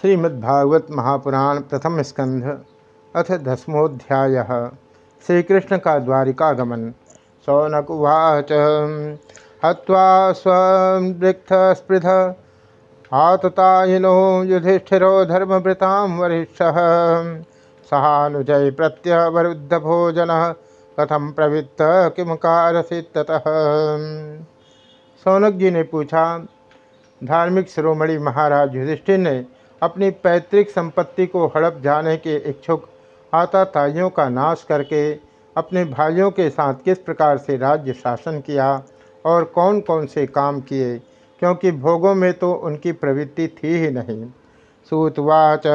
श्रीमद्भागवत महापुराण प्रथम स्कंध अथ दसमोध्याय। श्रीकृष्ण का द्वारिकागमन सौनक उवाच हवा स्वृक्थ स्पृध आततायिनो युधिष्ठिरो धर्मभृता वरिष्ठ। सहानुजय प्रत्यवरुद्ध भोजन कथम प्रवृत्त किम कारसी सौनक जी ने पूछा, धार्मिक शिरोमणि महाराज युधिष्ठिर ने अपनी पैतृक संपत्ति को हड़प जाने के इच्छुक आताताइयों का नाश करके अपने भाइयों के साथ किस प्रकार से राज्य शासन किया और कौन कौन से काम किए, क्योंकि भोगों में तो उनकी प्रवृत्ति थी ही नहीं। सूतवाच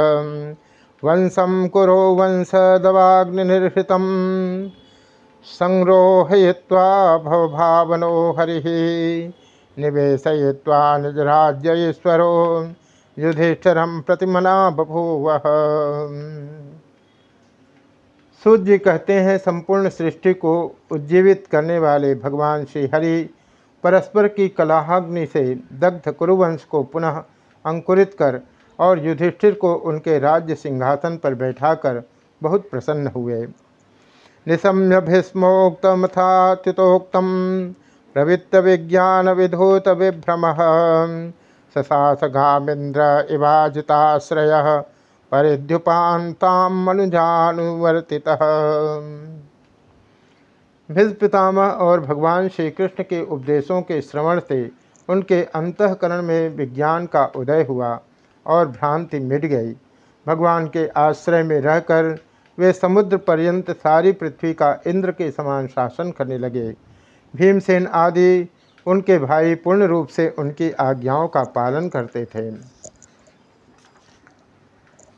वंशम कुरो वंश दवाग्निर्हृत संरोहय्वा भवभावनो हरि निवेशय्वा निजराज्यश्वरो। युधिष्ठर प्रतिमना बभूव। सूर्य कहते हैं, संपूर्ण सृष्टि को उज्जीवित करने वाले भगवान श्री हरि परस्पर की कलाहाग्नि से दग्ध कुरुवंश को पुनः अंकुरित कर और युधिष्ठिर को उनके राज्य सिंहासन पर बैठाकर बहुत प्रसन्न हुए। निशम्य भीष्मोक्तमथात्युतोक्तम प्रवृत्त विज्ञान विधूत विभ्रम। ससासघामिंद्र इवाजिताश्रय परिद्युपाताम मनुजानुवर्ति भिज पितामह और भगवान श्री कृष्ण के उपदेशों के श्रवण से उनके अंतकरण में विज्ञान का उदय हुआ और भ्रांति मिट गई। भगवान के आश्रय में रहकर वे समुद्र पर्यंत सारी पृथ्वी का इंद्र के समान शासन करने लगे। भीमसेन आदि उनके भाई पूर्ण रूप से उनकी आज्ञाओं का पालन करते थे।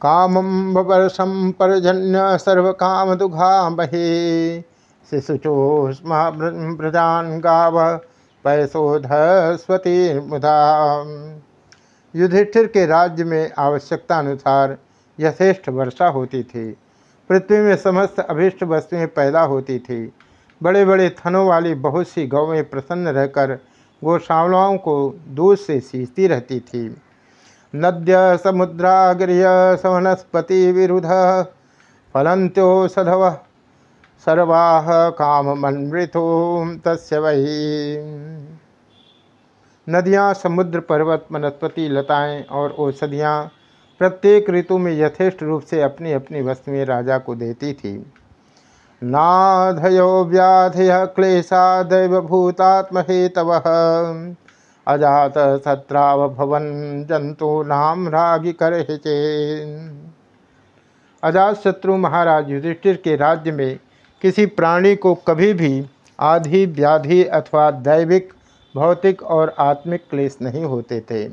कामम वर्षम परजन्य सर्व काम दुघा बहे शिशुचोष्मा ब्रजान गाव पैसोध स्वती मुदा। युधिष्ठिर के राज्य में आवश्यकता अनुसार यथेष्ट वर्षा होती थी। पृथ्वी में समस्त अभीष्ट वस्तुएँ पैदा होती थी। बड़े बड़े थनों वाली बहुत सी गौवें प्रसन्न रहकर गौशालाओं को दूध से सींचती रहती थी। नद्य समुद्राग्रिय सवनस्पति विरुद्ध फलंत्यो सधव सर्वाह काम मनमृथो तस् वही नदियाँ, समुद्र, पर्वत, वनस्पति, लताएँ और औषधियाँ प्रत्येक ऋतु में यथेष्ट रूप से अपनी अपनी वस्तुएँ राजा को देती थी। नाधयो व्याधय क्लेशा दैवभूतात्महेतव। अजात सत्राव भवन जंतु नाम रागी कर अजात शत्रु महाराज युधिष्ठिर के राज्य में किसी प्राणी को कभी भी आधि व्याधि अथवा दैविक, भौतिक और आत्मिक क्लेश नहीं होते थे।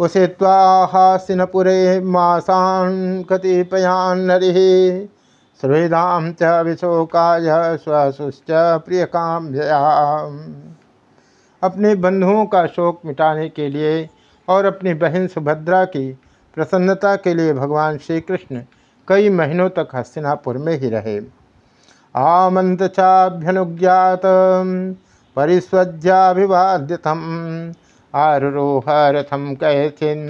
उसे त्वाहासिनपुरे मासान कतिपयान नरि। सुहृदाम च विशोकाय स्वसुश्च प्रिय काम अपने बंधुओं का शोक मिटाने के लिए और अपनी बहन सुभद्रा की प्रसन्नता के लिए भगवान श्री कृष्ण कई महीनों तक हस्तिनापुर में ही रहे। आमंत चाभ्यनुज्ञात परिस्वज्याभिवाद्यतम आरोह रथम कैथिन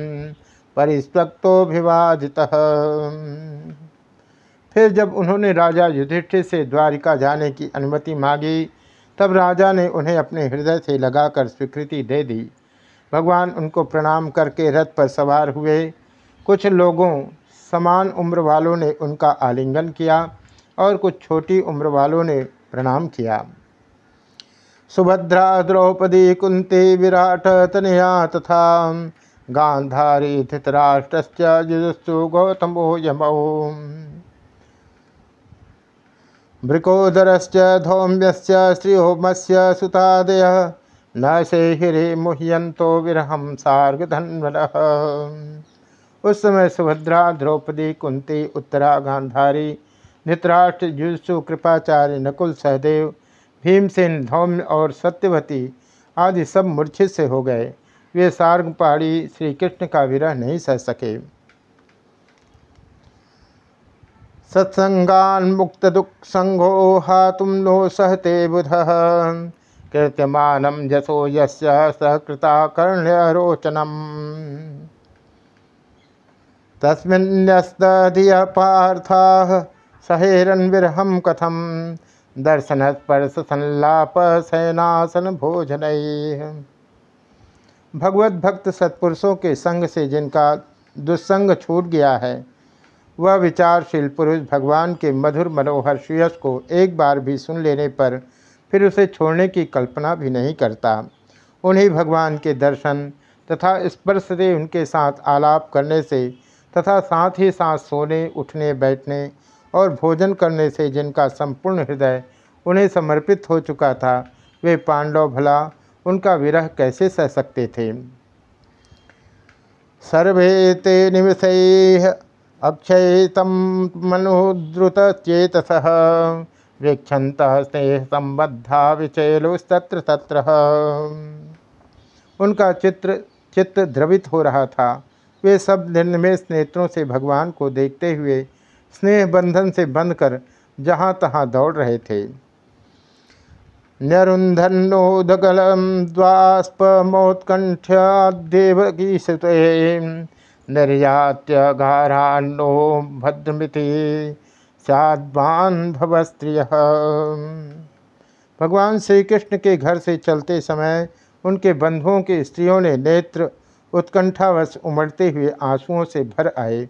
परिस्वक्तोभिवादित फिर जब उन्होंने राजा युधिष्ठिर से द्वारिका जाने की अनुमति मांगी, तब राजा ने उन्हें अपने हृदय से लगाकर स्वीकृति दे दी। भगवान उनको प्रणाम करके रथ पर सवार हुए। कुछ लोगों, समान उम्र वालों ने उनका आलिंगन किया और कुछ छोटी उम्र वालों ने प्रणाम किया। सुभद्रा द्रौपदी कुंती विराट तनया तथा गांधारी धृतराष्ट्र जुजुस्सु गौतमो यमो। भृकोदरश्च धौम्यस्य श्रियोमस्य सुतादय। न से हिरे मुह्यंतो विरहम सार्गधन्वन। उस समय सुभद्रा, द्रौपदी, कुंती, उत्तरा, गांधारी धृतराष्ट्र जुसु, कृपाचार्य, नकुल, सहदेव, भीमसेन, धौम्य और सत्यवती आदि सब मूर्छित से हो गए। वे सार्ग पहाड़ी श्री कृष्ण का विरह नहीं सह सके। सत्संगान मुक्त दुख संगो हातुम नो सहते बुध। कीर्त्यमान जसो यस्य सहकृता कर्ण्य रोचनम तस्मिन्यस्तधिय पार्था सहेरन विरहम कथम। दर्शन स्पर्श संलाप सैनासन भोजन भगवत भक्त सत्पुरुषों के संग से जिनका दुस्संग छूट गया है वह विचारशील पुरुष भगवान के मधुर मनोहर श्रेयस को एक बार भी सुन लेने पर फिर उसे छोड़ने की कल्पना भी नहीं करता। उन्हीं भगवान के दर्शन तथा स्पर्श से उनके साथ आलाप करने से तथा साथ ही साथ सोने, उठने, बैठने और भोजन करने से जिनका संपूर्ण हृदय उन्हें समर्पित हो चुका था, वे पांडव भला उनका विरह कैसे सह सकते थे? सर्वे ते निमिष अक्षय तम मनोद्रुत चेतस वीक्षत स्नेह संबद्धा विचैलुस्तत्र तत्र। उनका चित्र, चित्त द्रवित हो रहा था। वे सब निर्निमेष नेत्रों से भगवान को देखते हुए स्नेह बंधन से बंध कर जहाँ तहाँ दौड़ रहे थे। न्यरुन्धन्नोदगलं द्वास्पमोत्कण्ठ्याद्देवगीसुते निर्यात्यघारान्नो भद्रमिति साध्वान्धव स्त्रिय भगवान श्री कृष्ण के घर से चलते समय उनके बंधुओं की स्त्रियों ने नेत्र उत्कंठावश उमड़ते हुए आंसुओं से भर आए,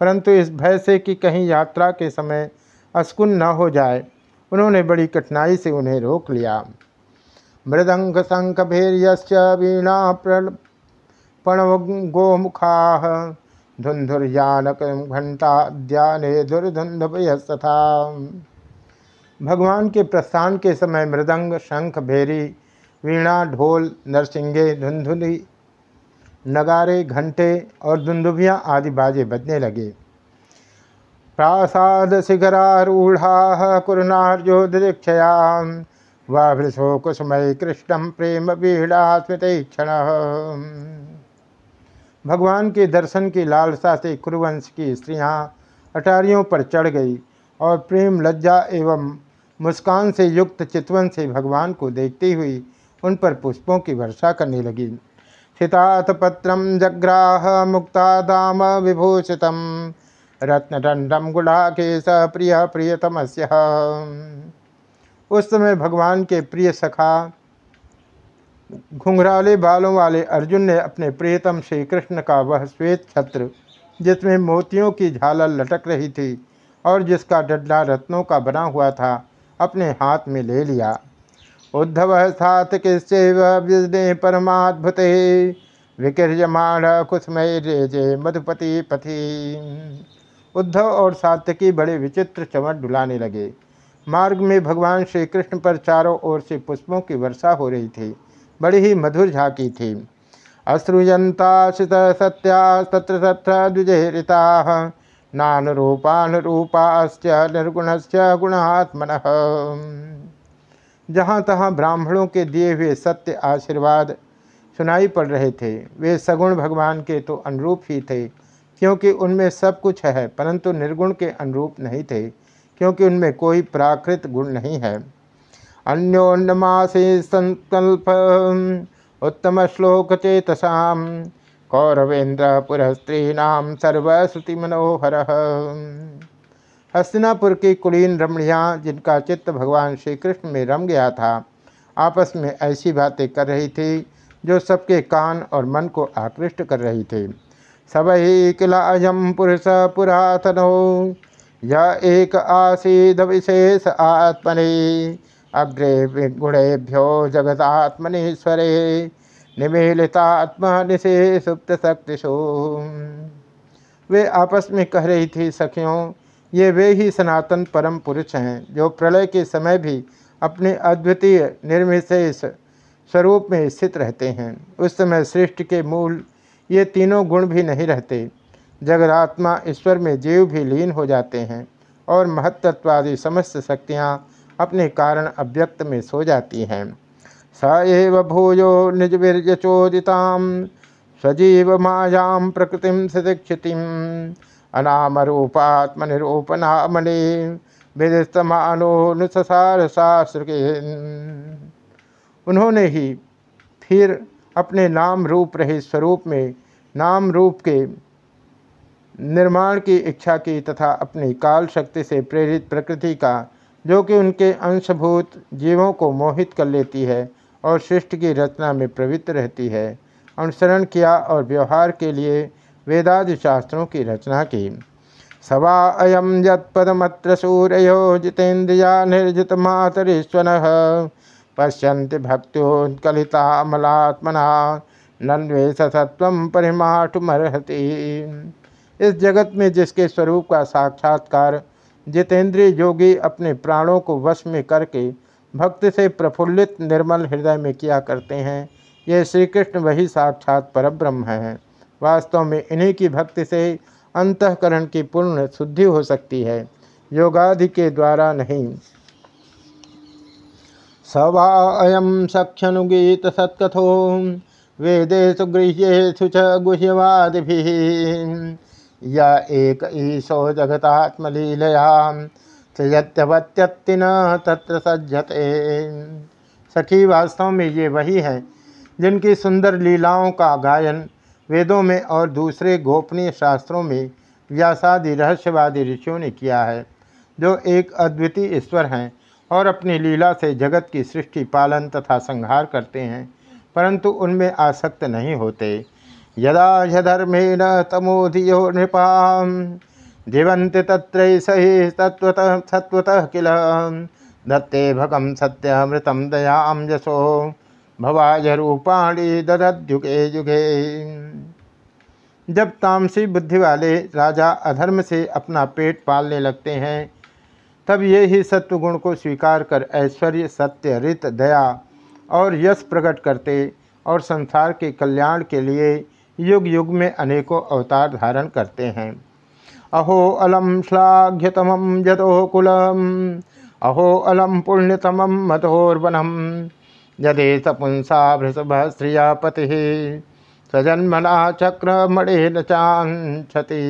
परंतु इस भय से कि कहीं यात्रा के समय अस्कुन न हो जाए, उन्होंने बड़ी कठिनाई से उन्हें रोक लिया। मृदंग शंख भैर्य वीणा प्रणव गोमुखा धुंधुर्यानक घंटा ध्याने दुर्धुंधभयस्तथा भगवान के प्रस्थान के समय मृदंग, शंख, भेरी, वीणा, ढोल, नरसिंगे धुंधुली नगारे, घंटे और दुंदुभियाँ आदि बाजे बजने लगे। प्रासाद शिखरारूढ़ा कुरनार्यो दीक्षया वृषो कुसुमय कृष्णम प्रेम बीड़ा स्मृत क्षण भगवान के दर्शन की लालसा से कुरुवंश की स्त्रियाँ अटारियों पर चढ़ गई और प्रेम लज्जा एवं मुस्कान से युक्त चितवन से भगवान को देखती हुई उन पर पुष्पों की वर्षा करने लगी। पत्रम जग्राह मुक्ता दाम विभूषितम। रत्नदंडम गुड़ाकेश प्रिय प्रियतम उस समय भगवान के प्रिय सखा घुंघराले बालों वाले अर्जुन ने अपने प्रियतम श्री कृष्ण का वह श्वेत छत्र, जिसमें मोतियों की झालर लटक रही थी और जिसका डड्डा रत्नों का बना हुआ था, अपने हाथ में ले लिया। उद्धव सात किस्से परमाद्भुत? विकीर्यमाण कुसमय रेजे मधुपति पथि। उद्धव और सात्यकी बड़े विचित्र चमट डुलाने लगे। मार्ग में भगवान श्री कृष्ण पर चारों ओर से पुष्पों की वर्षा हो रही थी। बड़ी ही मधुर झांकी थी। अश्रुयंता शित सत्या तत्र तत्र रूपाश्च निर्गुणश्च गुणात्मन। जहाँ तहाँ ब्राह्मणों के दिए हुए सत्य आशीर्वाद सुनाई पड़ रहे थे, वे सगुण भगवान के तो अनुरूप ही थे, क्योंकि उनमें सब कुछ है, परंतु निर्गुण के अनुरूप नहीं थे, क्योंकि उनमें कोई प्राकृत गुण नहीं है। अन्योन्नमासे संकल्प उत्तम श्लोक चेतसा कौरवेन्द्र पुरस्त्रीणाम सर्वश्रुति मनोहर हस्तिनापुर की कुलीन रमणियाँ, जिनका चित्त भगवान श्री कृष्ण में रम गया था, आपस में ऐसी बातें कर रही थी, जो सबके कान और मन को आकृष्ट कर रही थी। सब ही किला अयम पुरुष पुरातनो, य एक आसीद विशेष आत्मने अग्रे गुणेभ्यो जगदात्मनेश्वरे निमेलितात्मा निशे सुप्त शक्तिशो वे आपस में कह रही थी, सखियों, ये वे ही सनातन परम पुरुष हैं, जो प्रलय के समय भी अपने अद्वितीय निर्विशेष स्वरूप में स्थित रहते हैं। उस समय सृष्टि के मूल ये तीनों गुण भी नहीं रहते। जगदात्मा ईश्वर में जीव भी लीन हो जाते हैं और महत्त्वादि समस्त शक्तियाँ अपने कारण अव्यक्त में सो जाती हैं। स एव भूयो निज वीर्यचोदिता सजीव मायां प्रकृतिम सदीक्षिति अनाम रूपात्मनिरूपनामने विदिस्तमानुसार शास्त्र के उन्होंने ही फिर अपने नाम रूप रहे स्वरूप में नाम रूप के निर्माण की इच्छा की तथा अपनी काल शक्ति से प्रेरित प्रकृति का जो कि उनके अंशभूत जीवों को मोहित कर लेती है और सृष्टि की रचना में प्रवृत्त रहती है, अनुसरण किया और व्यवहार के लिए वेदादि शास्त्रों की रचना की। सवा अयम यदमत्र सूर्यो जितेन्द्रिया निर्जित मातरीश्वन पश्यन्ति भक्त्योत्कलितामलात्मना, नन्वेश सत्व परिमाठुमर्हति इस जगत में जिसके स्वरूप का साक्षात्कार जितेंद्रिय योगी अपने प्राणों को वश में करके भक्ति से प्रफुल्लित निर्मल हृदय में किया करते हैं। ये श्री कृष्ण वही साक्षात परब्रह्म हैं। वास्तव में इन्हीं की भक्ति से अंतकरण की पूर्ण शुद्धि हो सकती है। योगादि के द्वारा नहीं। सवा अयम सख्यनुगीत सत्कथो। वेदेशु गृह्येशु च गुह्यवादि या एक ईशो जगतात्मलीलया सयत्यवत्यत्तिन तत्र सज्जते। सखी, वास्तव में ये वही है जिनकी सुंदर लीलाओं का गायन वेदों में और दूसरे गोपनीय शास्त्रों में व्यासादि रहस्यवादी ऋषियों ने किया है, जो एक अद्वितीय ईश्वर हैं और अपनी लीला से जगत की सृष्टि, पालन तथा संहार करते हैं, परंतु उनमें आसक्त नहीं होते। यदा यधर्मेण तमोधियो नृपा जीवंत तत्र सही तत्वतः सत्वतः किल? दत्ते भगम सत्यमृतम दयाम यशो, भवाय रूपाणी ददद्युगे युगे। जब तामसी बुद्धि वाले राजा अधर्म से अपना पेट पालने लगते हैं, तब ये ही सत्वगुण को स्वीकार कर ऐश्वर्य, सत्य, रित, दया और यश प्रकट करते और संसार के कल्याण के लिए युग युग में अनेकों अवतार धारण करते हैं। अहो अलम श्लाघ्यतम जदो कुलम। अहो अलम पुण्यतम मधोर्वनम। यदे सपुंसा भृषभ श्रिया पति सजन्मना चक्र मणे न चांछति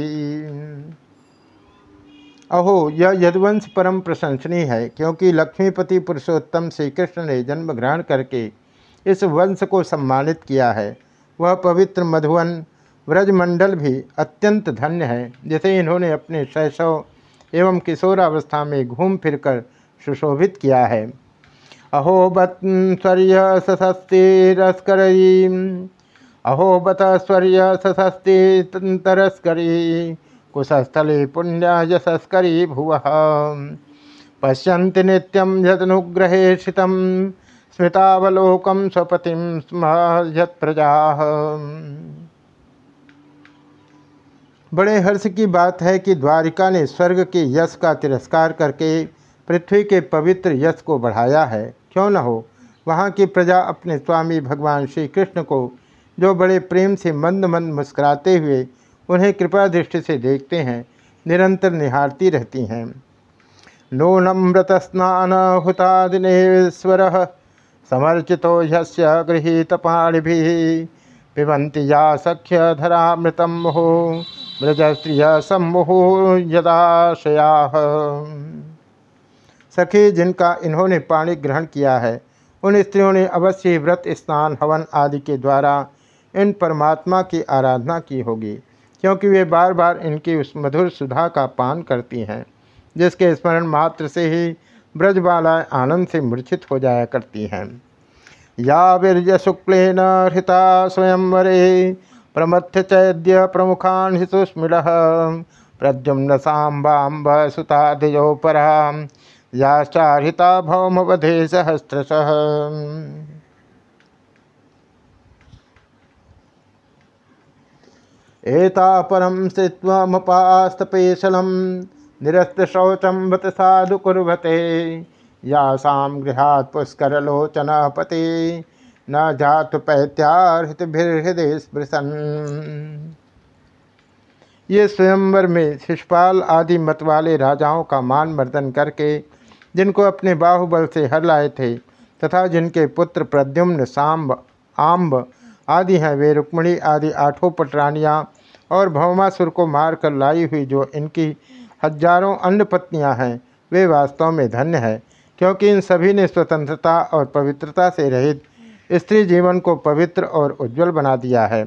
अहो, यह यदुवंश परम प्रशंसनीय है, क्योंकि लक्ष्मीपति पुरुषोत्तम श्री कृष्ण ने जन्म ग्रहण करके इस वंश को सम्मानित किया है। वह पवित्र मधुवन व्रजमंडल भी अत्यंत धन्य है, जिसे इन्होंने अपने शैशव एवं किशोरावस्था में घूम फिरकर सुशोभित किया है। अहो बत स्वर्य सशस्तिरस्करी, अहो बत स्वर्य सशस्ति तरस्करी कुशस्थले पुण्य यशस्करी भुव। पश्यन्ति नित्यं यदनुग्रहे शितं स्मृतावलोकं स्वपतिं स्म प्रजा। बड़े हर्ष की बात है कि द्वारिका ने स्वर्ग के यश का तिरस्कार करके पृथ्वी के पवित्र यश को बढ़ाया है। क्यों न हो? वहाँ की प्रजा अपने स्वामी भगवान श्री कृष्ण को, जो बड़े प्रेम से मंद मंद मुस्कुराते हुए उन्हें कृपा दृष्टि से देखते हैं, निरंतर निहारती रहती हैं। नूनम्रत स्नान हुतादिनेश्वर। समर्चितो यस्य पाणि पिबंती या सख्य धरामृतम मुहु ब्रजस्त्रिय सम्मुहु यदाशया सखी, जिनका इन्होंने पाणी ग्रहण किया है, उन स्त्रियों ने अवश्य व्रत, स्नान, हवन आदि के द्वारा इन परमात्मा की आराधना की होगी, क्योंकि वे बार बार इनकी उस मधुर सुधा का पान करती हैं, जिसके स्मरण मात्र से ही ब्रजबालाएँ आनंद से मूर्छित हो जाया करती हैं। या वीर्य शुक्लेन हृता स्वयंवरे प्रमथ्य चैद्य प्रमुखान हितुस्मिल प्रद्युम्न सांबाब सुताधिजोपरा याचारिता भौमवधे सहस्रश एता परम स्थित्वमुपास्तपेशलं निरस्तशौचं बत साधु कुर्वते यासां गृहात् पुष्करलोचनपते। न जातु पैत्यार्हृदय स्पृशन ये स्वयंवर में शिषपाल आदि मत वाले राजाओं का मान मर्दन करके, जिनको अपने बाहुबल से हर लाए थे, तथा जिनके पुत्र प्रद्युम्न, सांब आम्ब आदि हैं, वे रुक्मणी आदि आठों पटरानियाँ और भवमासुर को मारकर लाई हुई जो इनकी हज़ारों अन्य पत्नियाँ हैं। वे वास्तव में धन्य है, क्योंकि इन सभी ने स्वतंत्रता और पवित्रता से रहित स्त्री जीवन को पवित्र और उज्जवल बना दिया है।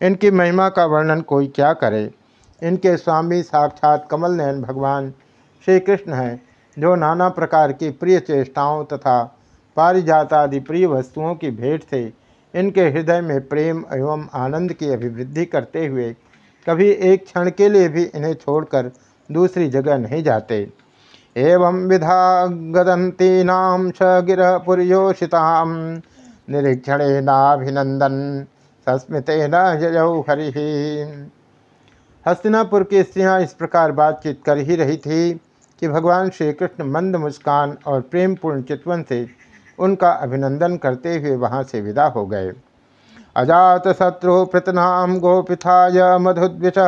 इनकी महिमा का वर्णन कोई क्या करे? इनके स्वामी साक्षात कमल नयन भगवान श्री कृष्ण हैं, जो नाना प्रकार की प्रिय चेष्टाओं तथा पारिजात आदि प्रिय वस्तुओं की भेंट से इनके हृदय में प्रेम एवं आनंद की अभिवृद्धि करते हुए कभी एक क्षण के लिए भी इन्हें छोड़कर दूसरी जगह नहीं जाते। एवं विधा गदंतीनाम स गिर पुरयोषिताम। निरीक्षण नाभिनंदन सस्मित न हरि। हस्तिनापुर की स्त्रियाँ इस प्रकार बातचीत कर ही रही थी कि भगवान श्री कृष्ण मंद मुस्कान और प्रेमपूर्ण चितवन से उनका अभिनंदन करते हुए वहाँ से विदा हो गए। अजात शत्रु प्रतनाम गोपिथाय मधुद्विष।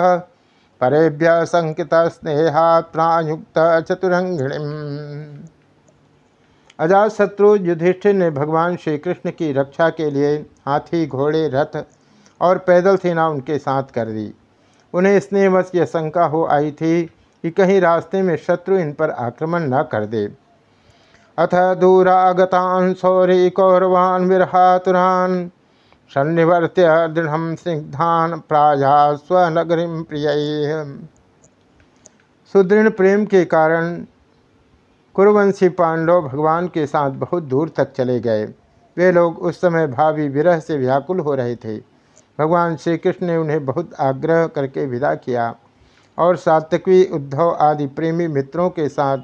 परेभ्य संकित स्नेहात् प्रायुक्त चतुरंगिणी अजात शत्रु युधिष्ठिर ने भगवान श्री कृष्ण की रक्षा के लिए हाथी, घोड़े, रथ और पैदल सेना उनके साथ कर दी। उन्हें स्नेहवश यह शंका हो आई थी कि कहीं रास्ते में शत्रु इन पर आक्रमण न कर दे। अथ दूरागतान सौरी कौरवान विरहातुरान सन्निवर्त्य दृढ़ स्निग्धान प्राया स्वनगरी प्रिय। सुदृढ़ प्रेम के कारण कुरुवंशी पांडव भगवान के साथ बहुत दूर तक चले गए। वे लोग उस समय भावी विरह से व्याकुल हो रहे थे। भगवान श्री कृष्ण ने उन्हें बहुत आग्रह करके विदा किया और सात्विकी उद्धव आदि प्रेमी मित्रों के साथ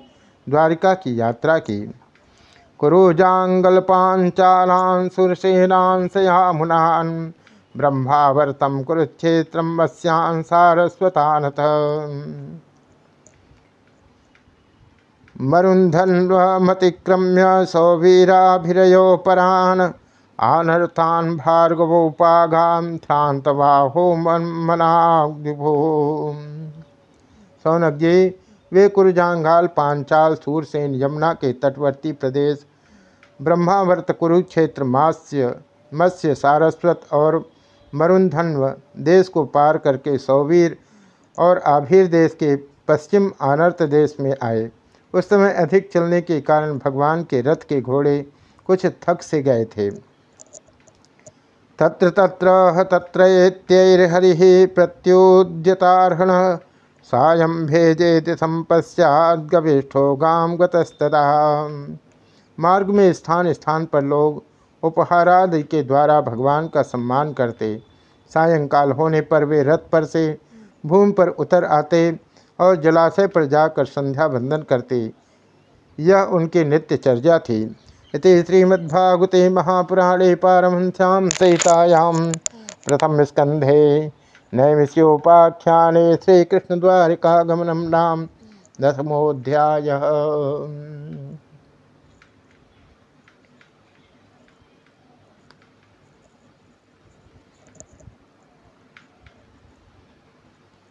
द्वारिका की यात्रा की। कुरुजांगल पांचालान सुरसेनान सयामुनान ब्रह्मावर्तम कुरुक्षेत्र वस्यान सारस्वतानथ। मरुन्धन्वमतिक्रम्य सौवीराभिरयो परान् आनर्थान भार्गवोपागाम ध्रांतवाहो मनाभो सौनक जी, वे कुरुजांगाल पांचाल सूरसेन यमुना के तटवर्ती प्रदेश ब्रह्मावर्त कुरुक्षेत्र मास्य मत्स्य सारस्वत और मरुंधन्व देश को पार करके सौवीर और आभीर देश के पश्चिम आनर्त देश में आए। उस समय अधिक चलने के कारण भगवान के रथ के घोड़े कुछ थक से गए थे। तत्र तत्र तत्रैत्यैर्हरि प्रत्युद्यतार्हण सायं भेजेति संपश्चाद्गविष्ठो गाम गतस्तदा मार्ग में स्थान स्थान पर लोग उपहारादि के द्वारा भगवान का सम्मान करते। सायंकाल होने पर वे रथ पर से भूमि पर उतर आते और जलाशय पर जाकर संध्या बंदन करते। यह उनकी नित्य चर्या थी। इति श्रीमद्भागवते महापुराणे पारमश्याम सहितायां प्रथम स्कंधे नैमिष्योपाख्याने श्रीकृष्णद्वारिकागमनं नाम दशमोऽध्यायः।